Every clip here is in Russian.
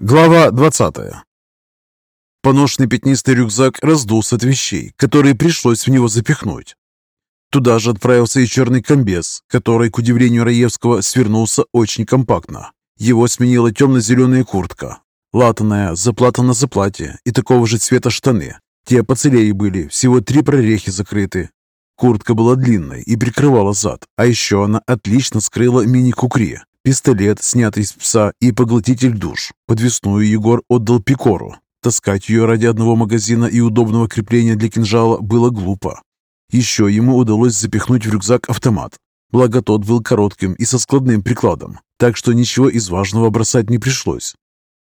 Глава 20 Поношенный пятнистый рюкзак раздулся от вещей, которые пришлось в него запихнуть. Туда же отправился и черный комбез, который, к удивлению Раевского, свернулся очень компактно. Его сменила темно-зеленая куртка, латаная, заплата на заплате и такого же цвета штаны. Те поцелее были, всего три прорехи закрыты. Куртка была длинной и прикрывала зад, а еще она отлично скрыла мини-кукри, Пистолет, снятый с пса, и поглотитель душ. Подвесную Егор отдал Пикору. Таскать ее ради одного магазина и удобного крепления для кинжала было глупо. Еще ему удалось запихнуть в рюкзак автомат. Благо тот был коротким и со складным прикладом, так что ничего из важного бросать не пришлось.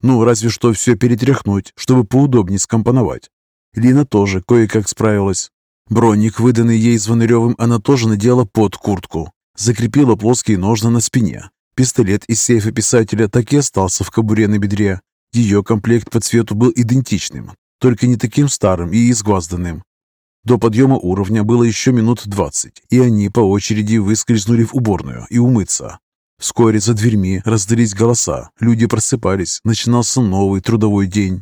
Ну, разве что все перетряхнуть, чтобы поудобнее скомпоновать. Лина тоже кое-как справилась. Броник, выданный ей Звонаревым, она тоже надела под куртку. Закрепила плоские ножны на спине, Пистолет из сейфа писателя так и остался в кобуре на бедре. Ее комплект по цвету был идентичным, только не таким старым и изгвазданным. До подъема уровня было еще минут двадцать, и они по очереди выскользнули в уборную и умыться. Вскоре за дверьми раздались голоса, люди просыпались, начинался новый трудовой день.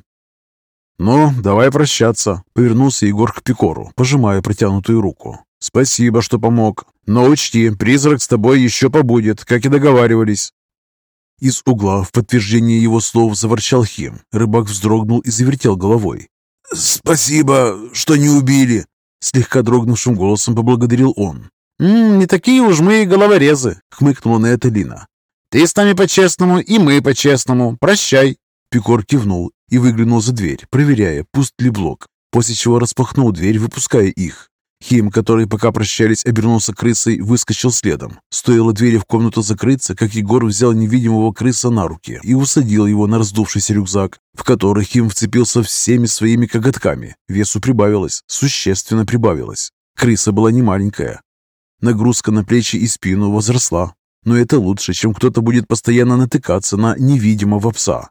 «Ну, давай прощаться», — повернулся Егор к Пикору, пожимая протянутую руку. «Спасибо, что помог. Но учти, призрак с тобой еще побудет, как и договаривались». Из угла в подтверждение его слов заворчал Хим. Рыбак вздрогнул и завертел головой. «Спасибо, что не убили!» Слегка дрогнувшим голосом поблагодарил он. «М «Не такие уж мы и головорезы!» — хмыкнула на это Лина. «Ты с нами по-честному, и мы по-честному. Прощай!» Пикор кивнул и выглянул за дверь, проверяя, пуст ли блок, после чего распахнул дверь, выпуская их. Хим, который пока прощались, обернулся крысой, выскочил следом. Стоило двери в комнату закрыться, как Егор взял невидимого крыса на руки и усадил его на раздувшийся рюкзак, в который Хим вцепился всеми своими коготками. Весу прибавилось, существенно прибавилось. Крыса была не маленькая. Нагрузка на плечи и спину возросла. Но это лучше, чем кто-то будет постоянно натыкаться на невидимого пса.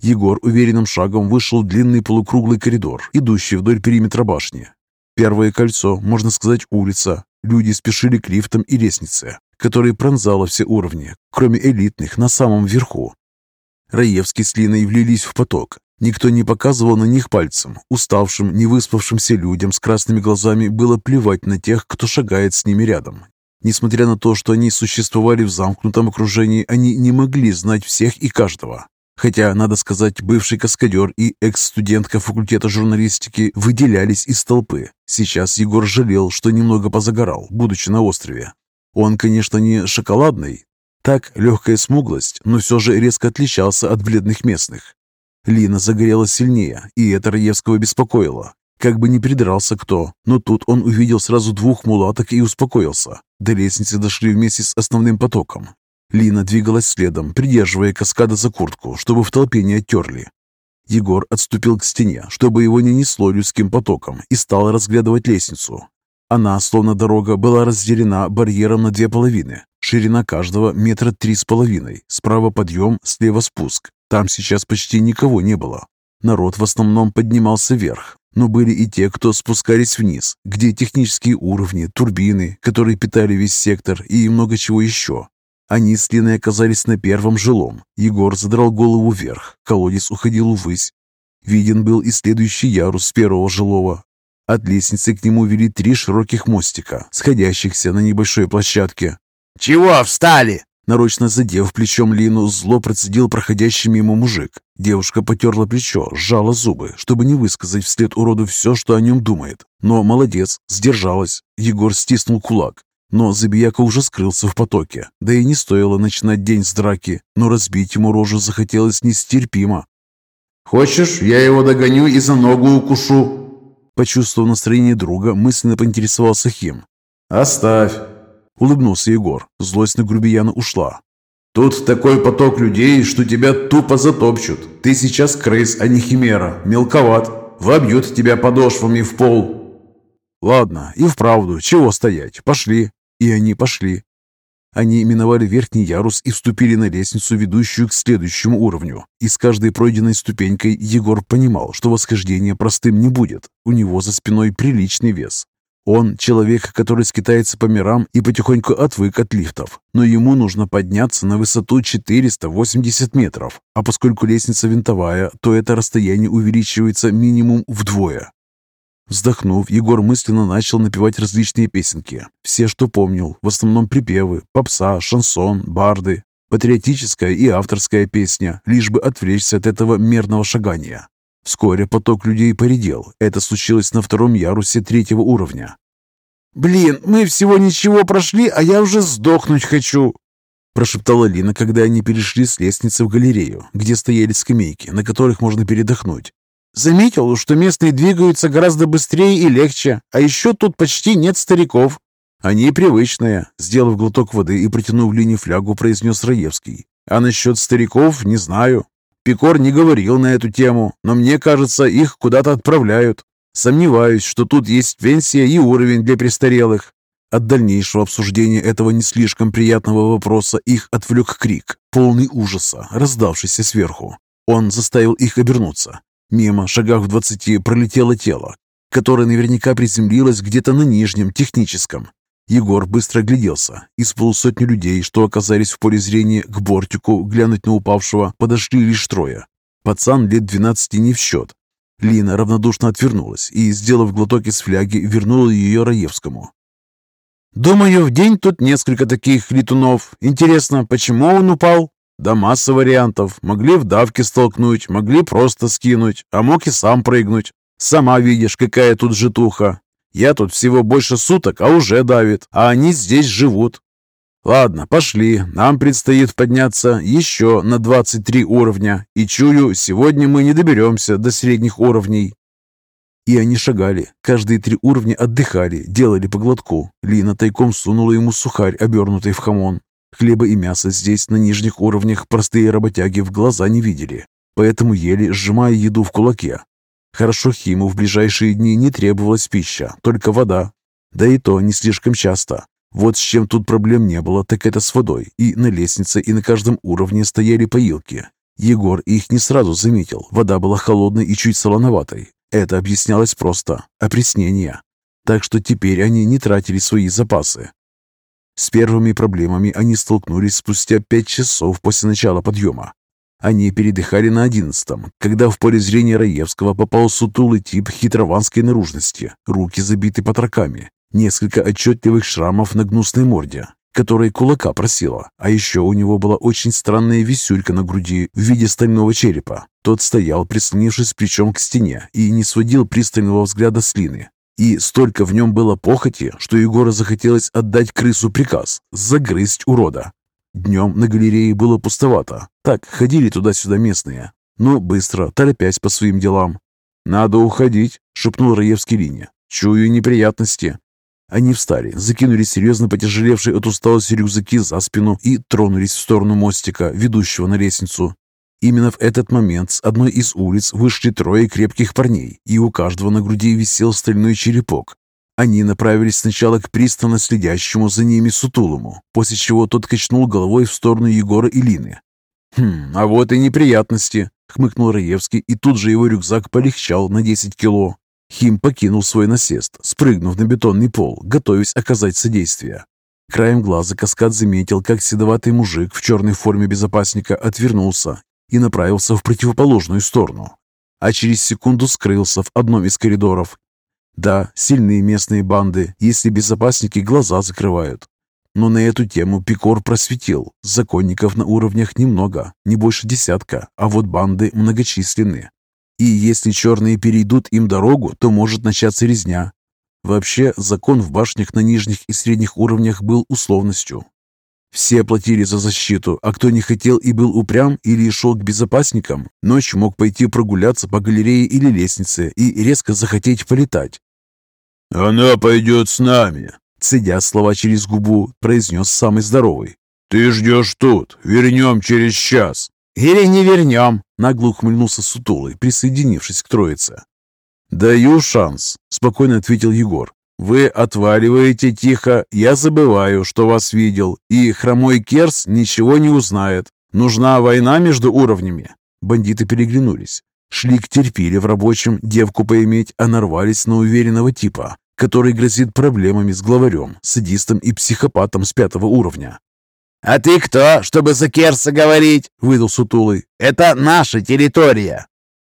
Егор уверенным шагом вышел в длинный полукруглый коридор, идущий вдоль периметра башни. Первое кольцо, можно сказать, улица. Люди спешили к лифтам и лестнице, которые пронзало все уровни, кроме элитных на самом верху. Раевский с Линой влились в поток. Никто не показывал на них пальцем. Уставшим, невыспавшимся людям с красными глазами было плевать на тех, кто шагает с ними рядом. Несмотря на то, что они существовали в замкнутом окружении, они не могли знать всех и каждого. Хотя, надо сказать, бывший каскадер и экс-студентка факультета журналистики выделялись из толпы. Сейчас Егор жалел, что немного позагорал, будучи на острове. Он, конечно, не шоколадный. Так, легкая смуглость, но все же резко отличался от бледных местных. Лина загорела сильнее, и это Раевского беспокоило. Как бы ни придрался кто, но тут он увидел сразу двух мулаток и успокоился. До лестницы дошли вместе с основным потоком, Лина двигалась следом, придерживая каскада за куртку, чтобы в толпе не оттерли. Егор отступил к стене, чтобы его не несло людским потоком, и стал разглядывать лестницу. Она, словно дорога, была разделена барьером на две половины. Ширина каждого метра три с половиной. Справа подъем, слева спуск. Там сейчас почти никого не было. Народ в основном поднимался вверх, но были и те, кто спускались вниз, где технические уровни, турбины, которые питали весь сектор и много чего еще. Они с Линой оказались на первом жилом. Егор задрал голову вверх, колодец уходил ввысь. Виден был и следующий ярус первого жилого. От лестницы к нему вели три широких мостика, сходящихся на небольшой площадке. «Чего встали?» Нарочно задев плечом Лину, зло процедил проходящий мимо мужик. Девушка потерла плечо, сжала зубы, чтобы не высказать вслед уроду все, что о нем думает. Но молодец, сдержалась. Егор стиснул кулак. Но Забияка уже скрылся в потоке, да и не стоило начинать день с драки, но разбить ему рожу захотелось нестерпимо. «Хочешь, я его догоню и за ногу укушу?» Почувствовав настроение друга, мысленно поинтересовался Хим. «Оставь!» Улыбнулся Егор. Злость на грубияна ушла. «Тут такой поток людей, что тебя тупо затопчут. Ты сейчас крыс, а не химера. Мелковат. Вобьют тебя подошвами в пол». «Ладно, и вправду, чего стоять? Пошли!» И они пошли. Они миновали верхний ярус и вступили на лестницу, ведущую к следующему уровню. И с каждой пройденной ступенькой Егор понимал, что восхождение простым не будет. У него за спиной приличный вес. Он человек, который скитается по мирам и потихоньку отвык от лифтов, но ему нужно подняться на высоту 480 метров, а поскольку лестница винтовая, то это расстояние увеличивается минимум вдвое. Вздохнув, Егор мысленно начал напевать различные песенки. Все, что помнил, в основном припевы, попса, шансон, барды, патриотическая и авторская песня, лишь бы отвлечься от этого мерного шагания. Вскоре поток людей поредел. Это случилось на втором ярусе третьего уровня. «Блин, мы всего ничего прошли, а я уже сдохнуть хочу!» Прошептала Лина, когда они перешли с лестницы в галерею, где стояли скамейки, на которых можно передохнуть. Заметил, что местные двигаются гораздо быстрее и легче, а еще тут почти нет стариков. Они привычные, сделав глоток воды и протянув Лине флягу, произнес Раевский. А насчет стариков не знаю. Пикор не говорил на эту тему, но мне кажется, их куда-то отправляют. Сомневаюсь, что тут есть пенсия и уровень для престарелых. От дальнейшего обсуждения этого не слишком приятного вопроса их отвлек крик, полный ужаса, раздавшийся сверху. Он заставил их обернуться. Мимо, шагах в двадцати, пролетело тело, которое наверняка приземлилось где-то на нижнем, техническом. Егор быстро огляделся. Из полусотни людей, что оказались в поле зрения к бортику, глянуть на упавшего, подошли лишь трое. Пацан лет двенадцати не в счет. Лина равнодушно отвернулась и, сделав глоток из фляги, вернула ее Раевскому. «Думаю, в день тут несколько таких летунов. Интересно, почему он упал?» Да масса вариантов. Могли в давке столкнуть, могли просто скинуть, а мог и сам прыгнуть. Сама видишь, какая тут житуха. Я тут всего больше суток, а уже давит, а они здесь живут. Ладно, пошли. Нам предстоит подняться еще на 23 уровня. И чую, сегодня мы не доберемся до средних уровней. И они шагали. Каждые три уровня отдыхали, делали по глотку. Лина тайком сунула ему сухарь, обернутый в хамон. Хлеба и мяса здесь, на нижних уровнях, простые работяги в глаза не видели, поэтому ели, сжимая еду в кулаке. Хорошо Химу в ближайшие дни не требовалась пища, только вода. Да и то не слишком часто. Вот с чем тут проблем не было, так это с водой. И на лестнице, и на каждом уровне стояли поилки. Егор их не сразу заметил. Вода была холодной и чуть солоноватой. Это объяснялось просто. Опреснение. Так что теперь они не тратили свои запасы. С первыми проблемами они столкнулись спустя пять часов после начала подъема. Они передыхали на одиннадцатом, когда в поле зрения Раевского попал сутулый тип хитрованской наружности, руки забиты потроками, несколько отчетливых шрамов на гнусной морде, которой кулака просила, а еще у него была очень странная висюлька на груди в виде стального черепа. Тот стоял, прислонившись плечом к стене, и не сводил пристального взгляда с Лины, и столько в нем было похоти, что Егора захотелось отдать крысу приказ – загрызть урода. Днем на галерее было пустовато. Так, ходили туда-сюда местные. Но быстро, торопясь по своим делам. «Надо уходить», – шепнул Раевский Лине. «Чую неприятности». Они встали, закинули серьезно потяжелевшие от усталости рюкзаки за спину и тронулись в сторону мостика, ведущего на лестницу. Именно в этот момент с одной из улиц вышли трое крепких парней, и у каждого на груди висел стальной черепок. Они направились сначала к пристально следящему за ними Сутулому, после чего тот качнул головой в сторону Егора и Лины. «Хм, а вот и неприятности», — хмыкнул Раевский, и тут же его рюкзак полегчал на 10 кило. Хим покинул свой насест, спрыгнув на бетонный пол, готовясь оказать содействие. Краем глаза каскад заметил, как седоватый мужик в черной форме безопасника отвернулся и направился в противоположную сторону, а через секунду скрылся в одном из коридоров. Да, сильные местные банды, если безопасники глаза закрывают. Но на эту тему Пикор просветил. Законников на уровнях немного, не больше десятка, а вот банды многочисленны. И если черные перейдут им дорогу, то может начаться резня. Вообще, закон в башнях на нижних и средних уровнях был условностью. Все платили за защиту, а кто не хотел и был упрям или шел к безопасникам, ночью мог пойти прогуляться по галерее или лестнице и резко захотеть полетать. «Она пойдет с нами», — цедя слова через губу, произнес самый здоровый. «Ты ждешь тут, вернем через час». «Или не вернем», — нагло ухмыльнулся Сутулый, присоединившись к троице. «Даю шанс», — спокойно ответил Егор. Вы отваливаете тихо, я забываю, что вас видел, и хромой Керс ничего не узнает. Нужна война между уровнями». Бандиты переглянулись. Шлик терпели в рабочем, девку поиметь, а нарвались на уверенного типа. который грозит проблемами с главарем, садистом и психопатом с пятого уровня. «А ты кто, чтобы за Керса говорить?» — выдал сутулый. «Это наша территория!»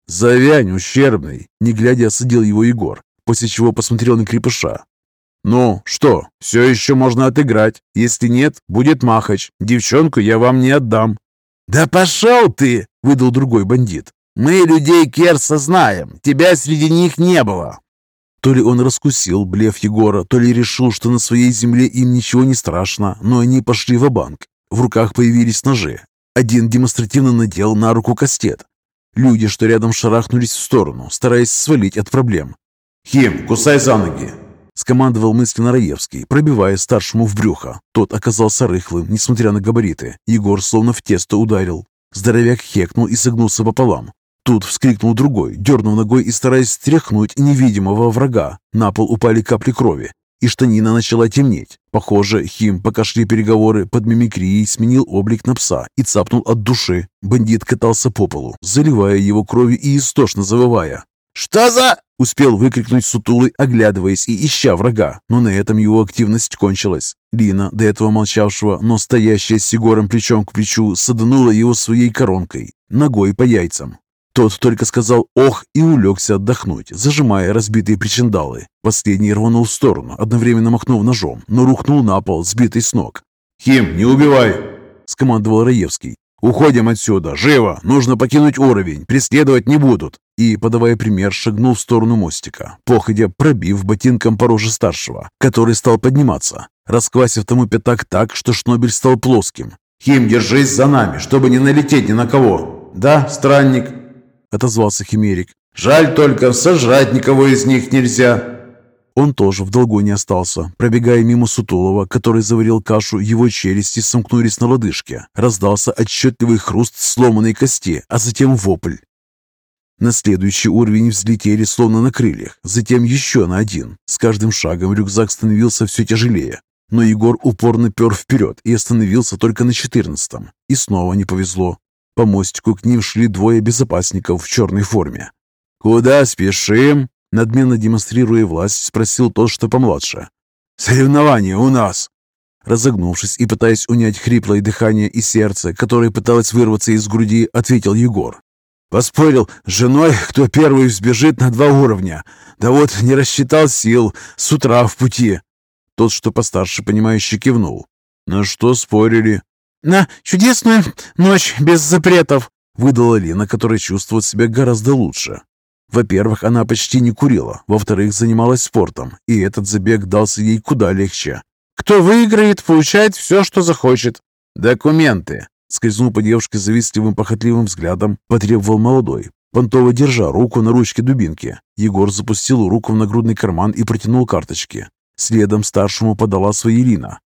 «Завянь, ущербный!» — не глядя осадил его Егор, после чего посмотрел на крепыша. «Ну, что, все еще можно отыграть. Если нет, будет махач. Девчонку я вам не отдам». «Да пошел ты!» — выдал другой бандит. «Мы людей Керса знаем. Тебя среди них не было». То ли он раскусил блеф Егора, то ли решил, что на своей земле им ничего не страшно, но они пошли в банк В руках появились ножи. Один демонстративно надел на руку кастет. Люди, что рядом шарахнулись в сторону, стараясь свалить от проблем. «Хим, кусай за ноги!» Скомандовал мысленно Раевский, пробивая старшему в брюхо. Тот оказался рыхлым, несмотря на габариты. Егор словно в тесто ударил. Здоровяк хекнул и согнулся пополам. Тут вскрикнул другой, дернув ногой и стараясь стряхнуть невидимого врага. На пол упали капли крови, и штанина начала темнеть. Похоже, Хим, пока шли переговоры, под мимикрией сменил облик на пса и цапнул от души. Бандит катался по полу, заливая его кровью и истошно завывая. «Что за...» — успел выкрикнуть сутулый, оглядываясь и ища врага, но на этом его активность кончилась. Лина, до этого молчавшего, но стоящая с Егором плечом к плечу, саданула его своей коронкой, ногой по яйцам. Тот только сказал «ох» и улегся отдохнуть, зажимая разбитые причиндалы. Последний рванул в сторону, одновременно махнув ножом, но рухнул на пол, сбитый с ног. «Хим, не убивай!» — скомандовал Раевский. «Уходим отсюда! Живо! Нужно покинуть уровень! Преследовать не будут!» И, подавая пример, шагнул в сторону мостика, походя пробив ботинком по роже старшего, который стал подниматься, расквасив тому пятак так, что шнобель стал плоским. «Хим, держись за нами, чтобы не налететь ни на кого!» «Да, странник!» — отозвался Химерик. «Жаль только, сожрать никого из них нельзя!» Он тоже в долгу не остался. Пробегая мимо Сутулова, который заварил кашу, его челюсти сомкнулись на лодыжке. Раздался отчетливый хруст сломанной кости, а затем вопль. На следующий уровень взлетели словно на крыльях, затем еще на один. С каждым шагом рюкзак становился все тяжелее. Но Егор упорно пер вперед и остановился только на четырнадцатом. И снова не повезло. По мостику к ним шли двое безопасников в черной форме. «Куда спешим?» Надменно демонстрируя власть, спросил тот, что помладше. «Соревнования у нас!» Разогнувшись и пытаясь унять хриплое дыхание и сердце, которое пыталось вырваться из груди, ответил Егор. «Поспорил с женой, кто первый взбежит на два уровня. Да вот не рассчитал сил, с утра в пути». Тот, что постарше, понимающе кивнул. «На что спорили?» «На чудесную ночь без запретов», — выдала Лина, которая чувствует себя гораздо лучше. Во-первых, она почти не курила, во-вторых, занималась спортом, и этот забег дался ей куда легче. «Кто выиграет, получает все, что захочет». «Документы», — скользнул по девушке завистливым похотливым взглядом, потребовал молодой, понтово держа руку на ручке дубинки. Егор запустил руку в нагрудный карман и протянул карточки. Следом старшему подала свои Лина.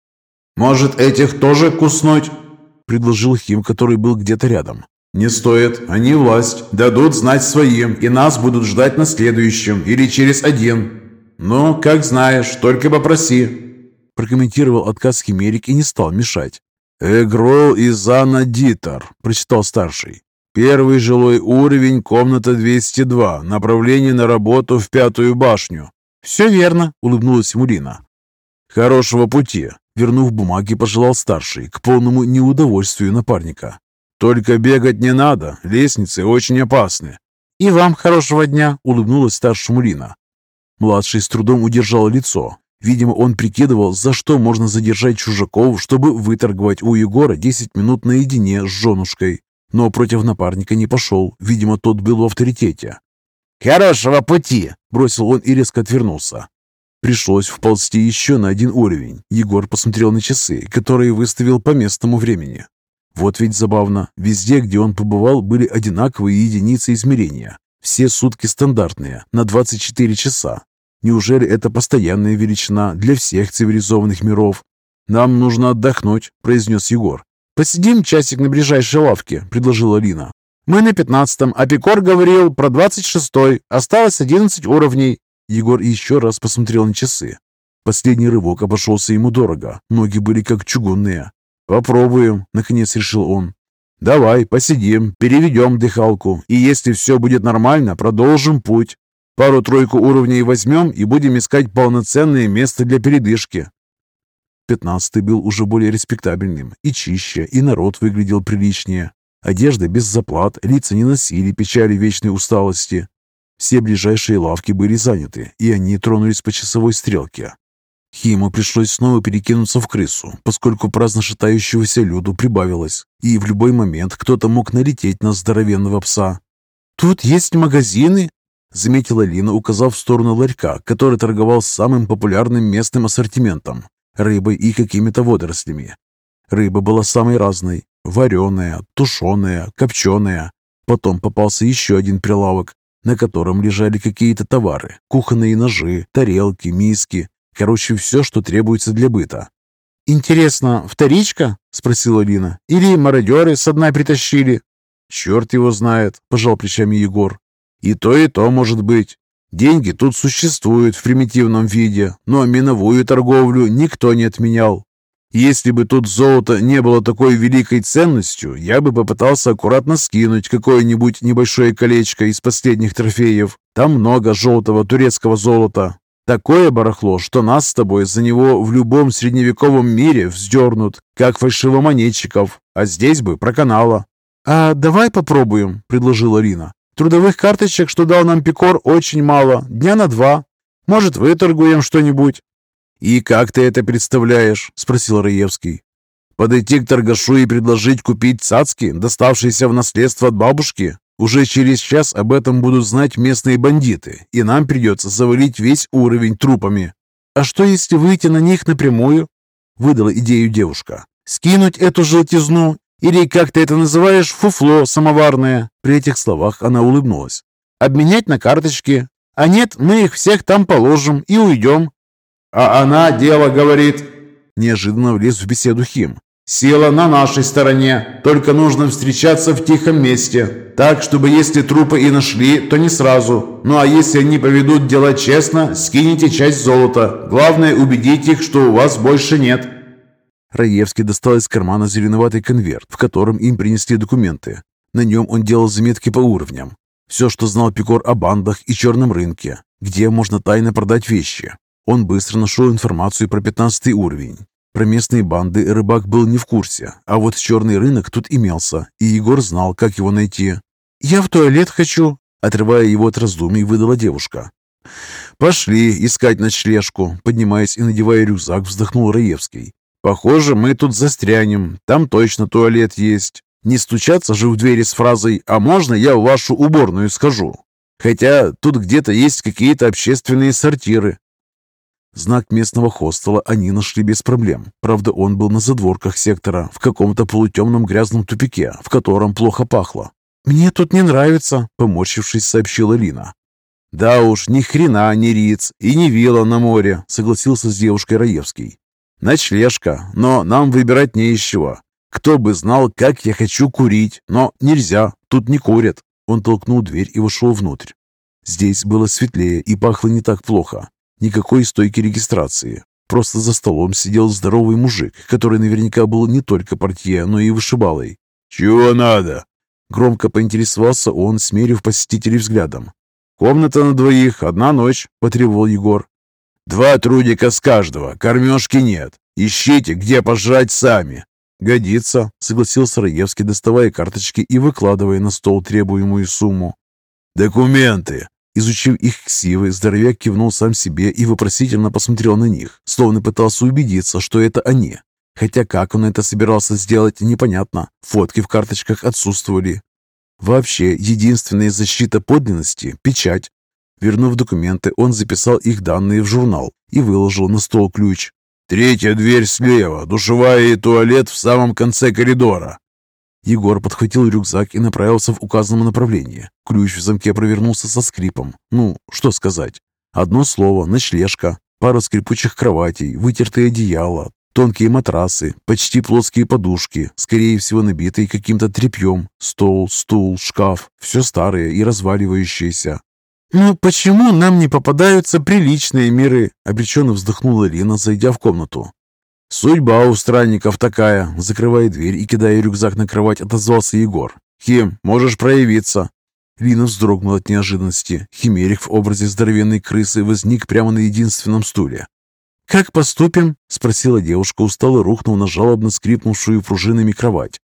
«Может, этих тоже куснуть?» — предложил Хим, который был где-то рядом. «Не стоит. Они власть. Дадут знать своим, и нас будут ждать на следующем или через один. Ну, как знаешь, только попроси». Прокомментировал отказ Химерик и не стал мешать. «Эгрол Изана Дитер», — прочитал старший. «Первый жилой уровень, комната 202, направление на работу в пятую башню». «Все верно», — улыбнулась Мурина. «Хорошего пути», Вернув бумаги, пожелал старший, к полному неудовольствию напарника. «Только бегать не надо, лестницы очень опасны». «И вам хорошего дня», — улыбнулась старшему Лина. Младший с трудом удержал лицо. Видимо, он прикидывал, за что можно задержать чужаков, чтобы выторговать у Егора 10 минут наедине с женушкой. Но против напарника не пошел. Видимо, тот был в авторитете. «Хорошего пути!» – бросил он и резко отвернулся. Пришлось вползти еще на один уровень. Егор посмотрел на часы, которые выставил по местному времени. Вот ведь забавно. Везде, где он побывал, были одинаковые единицы измерения. Все сутки стандартные, на 24 часа. Неужели это постоянная величина для всех цивилизованных миров? «Нам нужно отдохнуть», – произнес Егор. «Посидим часик на ближайшей лавке», – предложила Лина. «Мы на пятнадцатом, а Пикор говорил про двадцать шестой. Осталось одиннадцать уровней. Егор еще раз посмотрел на часы. Последний рывок обошелся ему дорого. Ноги были как чугунные. «Попробуем», — наконец решил он. «Давай, посидим, переведем дыхалку, и если все будет нормально, продолжим путь». Пару-тройку уровней возьмем и будем искать полноценное место для передышки. Пятнадцатый был уже более респектабельным и чище, и народ выглядел приличнее. Одежда без заплат, лица не носили печали вечной усталости. Все ближайшие лавки были заняты, и они тронулись по часовой стрелке. Химу пришлось снова перекинуться в крысу, поскольку праздно шатающегося люду прибавилось, и в любой момент кто-то мог налететь на здоровенного пса. «Тут есть магазины?» — заметила Лина, указав в сторону ларька, который торговал самым популярным местным ассортиментом — рыбой и какими-то водорослями. Рыба была самой разной — вареная, тушеная, копченая. Потом попался еще один прилавок, на котором лежали какие-то товары, кухонные ножи, тарелки, миски, короче, все, что требуется для быта. «Интересно, вторичка?» — спросила Лина. «Или мародеры со дна притащили?» «Черт его знает», — пожал плечами Егор. «И то, и то может быть. Деньги тут существуют в примитивном виде, но миновую торговлю никто не отменял. Если бы тут золото не было такой великой ценностью, я бы попытался аккуратно скинуть какое-нибудь небольшое колечко из последних трофеев. Там много желтого турецкого золота. Такое барахло, что нас с тобой за него в любом средневековом мире вздернут, как фальшивомонетчиков, а здесь бы проканало. «А давай попробуем», — предложила Рина. «Трудовых карточек, что дал нам Пикор, очень мало, дня на два. Может, выторгуем что-нибудь?» «И как ты это представляешь?» – спросил Раевский. «Подойти к торгашу и предложить купить цацки, доставшиеся в наследство от бабушки? Уже через час об этом будут знать местные бандиты, и нам придется завалить весь уровень трупами». «А что, если выйти на них напрямую?» – выдала идею девушка. «Скинуть эту желтизну или, как ты это называешь, фуфло самоварное?» При этих словах она улыбнулась. «Обменять на карточки. А нет, мы их всех там положим и уйдем. «А она дело говорит!» Неожиданно влез в беседу Хим. «Сила на нашей стороне, только нужно встречаться в тихом месте, так, чтобы если трупы и нашли, то не сразу. Ну а если они поведут дела честно, скинете часть золота. Главное, убедить их, что у вас больше нет». Раевский достал из кармана зеленоватый конверт, в котором им принесли документы. На нем он делал заметки по уровням. Все, что знал Пикор о бандах и черном рынке, где можно тайно продать вещи, он быстро нашел информацию про 15 уровень. Про местные банды рыбак был не в курсе, а вот черный рынок тут имелся, и Егор знал, как его найти. «Я в туалет хочу», — отрывая его от раздумий, выдала девушка. «Пошли искать ночлежку», — поднимаясь и надевая рюкзак, вздохнул Раевский. «Похоже, мы тут застрянем. Там точно туалет есть. Не стучаться же в двери с фразой «А можно я в вашу уборную схожу?» Хотя тут где-то есть какие-то общественные сортиры, Знак местного хостела они нашли без проблем. Правда, он был на задворках сектора, в каком-то полутемном грязном тупике, в котором плохо пахло. «Мне тут не нравится», — поморщившись, сообщила Лина. «Да уж, ни хрена не Риц и не вилла на море», — согласился с девушкой Раевский. «Ночлежка, но нам выбирать не из чего. Кто бы знал, как я хочу курить, но нельзя, тут не курят». Он толкнул дверь и вошел внутрь. Здесь было светлее и пахло не так плохо. Никакой стойки регистрации. Просто за столом сидел здоровый мужик, который наверняка был не только портье, но и вышибалой. «Чего надо?» Громко поинтересовался он, смерив посетителей взглядом. «Комната на двоих, одна ночь», — потребовал Егор. «Два трудика с каждого, кормежки нет. Ищите, где пожрать сами». «Годится», — согласился Раевский, доставая карточки и выкладывая на стол требуемую сумму. «Документы», Изучив их ксивы, здоровяк кивнул сам себе и вопросительно посмотрел на них, словно пытался убедиться, что это они. Хотя как он это собирался сделать, непонятно. Фотки в карточках отсутствовали. Вообще, единственная защита подлинности – печать. Вернув документы, он записал их данные в журнал и выложил на стол ключ. «Третья дверь слева, душевая и туалет в самом конце коридора. Егор подхватил рюкзак и направился в указанном направлении. Ключ в замке провернулся со скрипом. Ну, что сказать. Одно слово – ночлежка. Пара скрипучих кроватей, вытертые одеяла, тонкие матрасы, почти плоские подушки, скорее всего набитые каким-то тряпьем, стол, стул, шкаф. Все старое и разваливающееся. «Ну почему нам не попадаются приличные миры?» – обреченно вздохнула Лина, зайдя в комнату. «Судьба у странников такая!» Закрывая дверь и кидая рюкзак на кровать, отозвался Егор. «Хим, можешь проявиться!» Лина вздрогнула от неожиданности. Химерик в образе здоровенной крысы возник прямо на единственном стуле. «Как поступим?» – спросила девушка, устало рухнув на жалобно скрипнувшую пружинами кровать.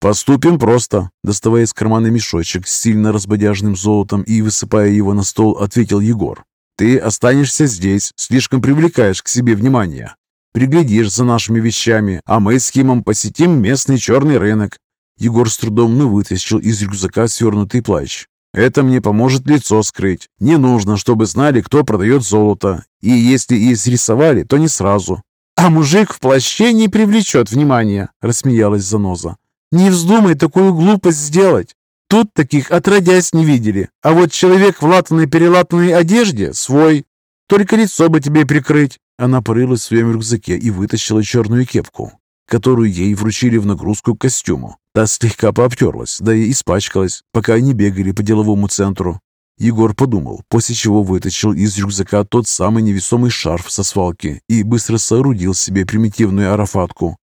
«Поступим просто», – доставая из кармана мешочек с сильно разбодяжным золотом и высыпая его на стол, ответил Егор. «Ты останешься здесь, слишком привлекаешь к себе внимание. Приглядишь за нашими вещами, а мы с Химом посетим местный черный рынок». Егор с трудом вытащил из рюкзака свернутый плащ. Это мне поможет лицо скрыть. Не нужно, чтобы знали, кто продает золото. И если и срисовали, то не сразу. А мужик в плаще не привлечет внимания, рассмеялась Заноза. Не вздумай такую глупость сделать. Тут таких отродясь не видели. А вот человек в латаной-перелатанной одежде свой. Только лицо бы тебе прикрыть. Она порылась в своем рюкзаке и вытащила черную кепку, которую ей вручили в нагрузку к костюму. Та слегка пообтерлась, да и испачкалась, пока они бегали по деловому центру. Егор подумал, после чего вытащил из рюкзака тот самый невесомый шарф со свалки и быстро соорудил себе примитивную арафатку.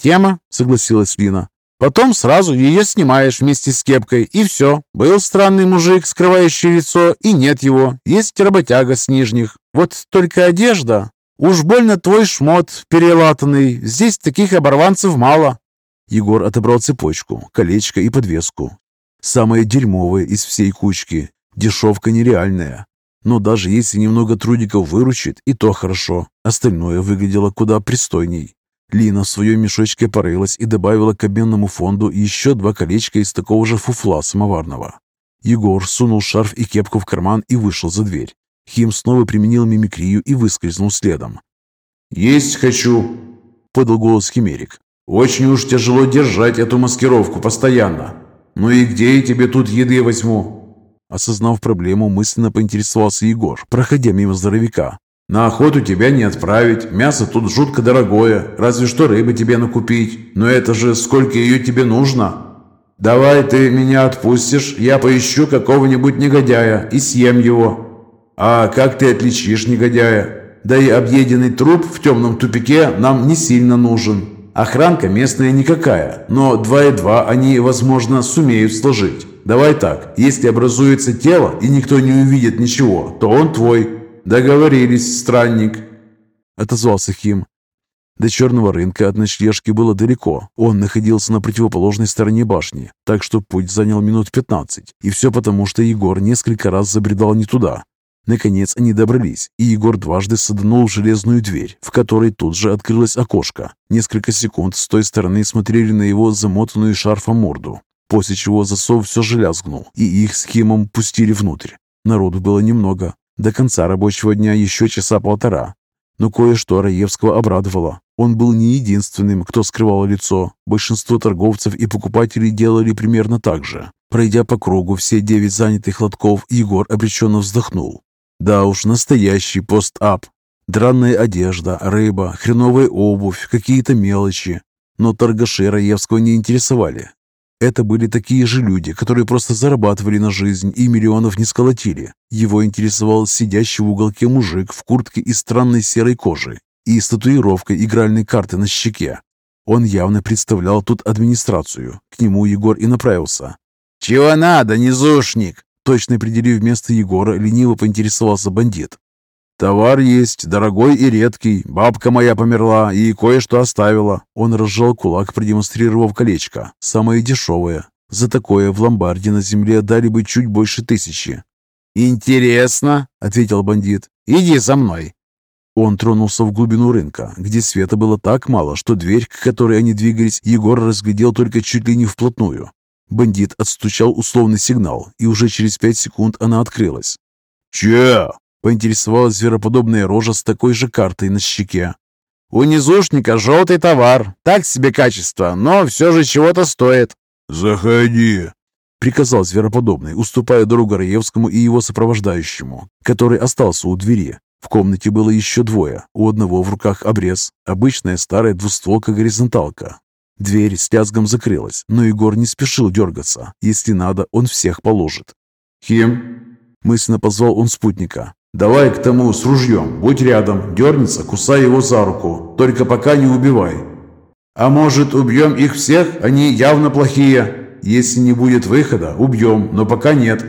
«Тема», — согласилась Лина. «Потом сразу ее снимаешь вместе с кепкой, и все. Был странный мужик, скрывающий лицо, и нет его. Есть работяга с нижних. Вот только одежда. Уж больно твой шмот перелатанный. Здесь таких оборванцев мало». Егор отобрал цепочку, колечко и подвеску. Самое дерьмовое из всей кучки. Дешевка нереальная. Но даже если немного трудиков выручит, и то хорошо. Остальное выглядело куда пристойней. Лина в своем мешочке порылась и добавила к обменному фонду еще два колечка из такого же фуфла самоварного. Егор сунул шарф и кепку в карман и вышел за дверь. Хим снова применил мимикрию и выскользнул следом. «Есть хочу», — подал голос Химерик. Очень уж тяжело держать эту маскировку постоянно. Ну и где я тебе тут еды возьму?» Осознав проблему, мысленно поинтересовался Егор, проходя мимо здоровяка. «На охоту тебя не отправить, мясо тут жутко дорогое, разве что рыбы тебе накупить. Но это же сколько ее тебе нужно?» «Давай ты меня отпустишь, я поищу какого-нибудь негодяя и съем его». «А как ты отличишь негодяя? Да и объеденный труп в темном тупике нам не сильно нужен». Охранка местная никакая, но два и два они, возможно, сумеют сложить. Давай так, если образуется тело и никто не увидит ничего, то он твой. Договорились, странник. Отозвался Хим. До черного рынка от ночлежки было далеко. Он находился на противоположной стороне башни, так что путь занял минут 15. И все потому, что Егор несколько раз забредал не туда. Наконец они добрались, и Егор дважды саданул железную дверь, в которой тут же открылось окошко. Несколько секунд с той стороны смотрели на его замотанную шарфом морду, после чего засов все же лязгнул, и их с Химом пустили внутрь. Народу было немного. До конца рабочего дня еще часа полтора. Но кое-что Раевского обрадовало. Он был не единственным, кто скрывал лицо. Большинство торговцев и покупателей делали примерно так же. Пройдя по кругу все девять занятых лотков, Егор обреченно вздохнул. Да уж, настоящий пост-ап. Дранная одежда, рыба, хреновая обувь, какие-то мелочи. Но торгаши Раевского не интересовали. Это были такие же люди, которые просто зарабатывали на жизнь и миллионов не сколотили. Его интересовал сидящий в уголке мужик в куртке из странной серой кожи и с татуировкой игральной карты на щеке. Он явно представлял тут администрацию. К нему Егор и направился. «Чего надо, низушник?» Точно определив место Егора, лениво поинтересовался бандит. «Товар есть, дорогой и редкий. Бабка моя померла и кое-что оставила». Он разжал кулак, продемонстрировав колечко. Самое дешевое. За такое в ломбарде на земле дали бы чуть больше тысячи. «Интересно», — ответил бандит. «Иди за мной». Он тронулся в глубину рынка, где света было так мало, что дверь, к которой они двигались, Егор разглядел только чуть ли не вплотную. Бандит отстучал условный сигнал, и уже через пять секунд она открылась. «Че?» — поинтересовалась звероподобная рожа с такой же картой на щеке. «У низушника желтый товар. Так себе качество, но все же чего-то стоит». «Заходи», — приказал звероподобный, уступая дорогу Раевскому и его сопровождающему, который остался у двери. В комнате было еще двое. У одного в руках обрез, обычная старая двустволка-горизонталка, Дверь с лязгом закрылась, но Егор не спешил дергаться. Если надо, он всех положит. «Хим?» Мысленно позвал он спутника. «Давай к тому с ружьем. Будь рядом. Дернется, кусай его за руку. Только пока не убивай. А может, убьем их всех? Они явно плохие. Если не будет выхода, убьем, но пока нет».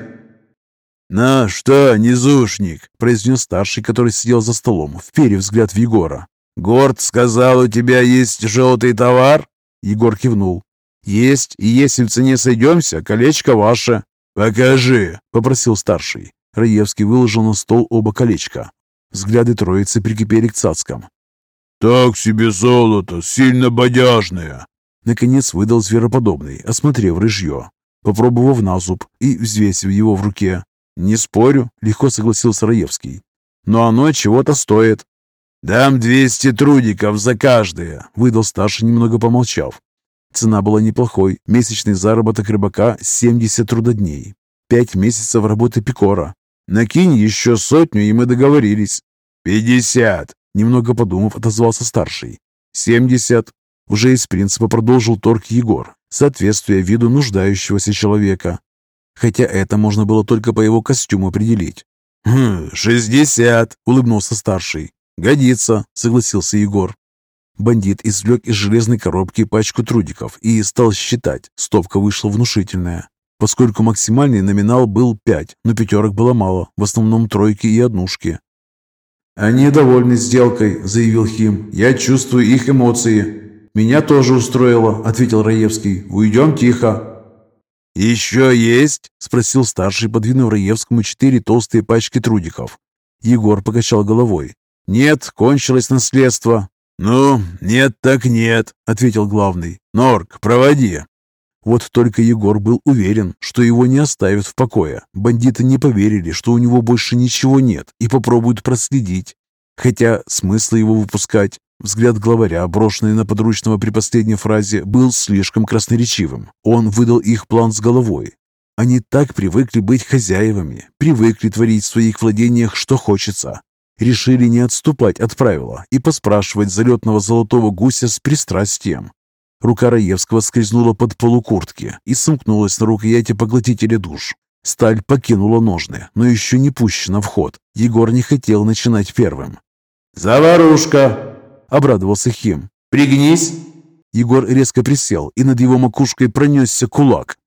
«Ну что, низушник?» – произнес старший, который сидел за столом, вперев взгляд в Егора. «Горд сказал, у тебя есть желтый товар?» Егор кивнул. «Есть, и если в цене сойдемся, колечко ваше». «Покажи», – попросил старший. Раевский выложил на стол оба колечка. Взгляды троицы прикипели к цацкам. «Так себе золото, сильно бодяжное!» Наконец выдал звероподобный, осмотрев рыжье, попробовав на зуб и взвесив его в руке. «Не спорю», — легко согласился Раевский. «Но оно чего-то стоит». «Дам двести трудиков за каждое», — выдал старший, немного помолчав. Цена была неплохой. Месячный заработок рыбака — 70 трудодней. Пять месяцев работы пикора. Накинь еще сотню, и мы договорились. «Пятьдесят!» — немного подумав, отозвался старший. «Семьдесят!» — уже из принципа продолжил торг Егор, соответствуя виду нуждающегося человека. Хотя это можно было только по его костюму определить. «Хм, шестьдесят!» — улыбнулся старший. «Годится!» — согласился Егор. Бандит извлек из железной коробки пачку трудиков и стал считать. Стопка вышла внушительная. Поскольку максимальный номинал был 5, но пятерок было мало, в основном тройки и однушки. «Они довольны сделкой», — заявил Хим. «Я чувствую их эмоции». «Меня тоже устроило», — ответил Раевский. «Уйдем тихо». «Еще есть?» — спросил старший, подвинув Раевскому четыре толстые пачки трудиков. Егор покачал головой. «Нет, кончилось наследство». «Ну, нет так нет», — ответил главный. «Норк, проводи». Вот только Егор был уверен, что его не оставят в покое. Бандиты не поверили, что у него больше ничего нет, и попробуют проследить. Хотя смысла его выпускать. Взгляд главаря, брошенный на подручного при последней фразе, был слишком красноречивым. Он выдал их план с головой. Они так привыкли быть хозяевами, привыкли творить в своих владениях, что хочется. Решили не отступать от правила и поспрашивать залетного золотого гуся с пристрастием. Рука Раевского скользнула под полукуртки и сомкнулась на рукояти поглотителя душ. Сталь покинула ножны, но еще не пущена в ход. Егор не хотел начинать первым. «Заварушка!» — обрадовался Хим. «Пригнись!» Егор резко присел, и над его макушкой пронесся кулак.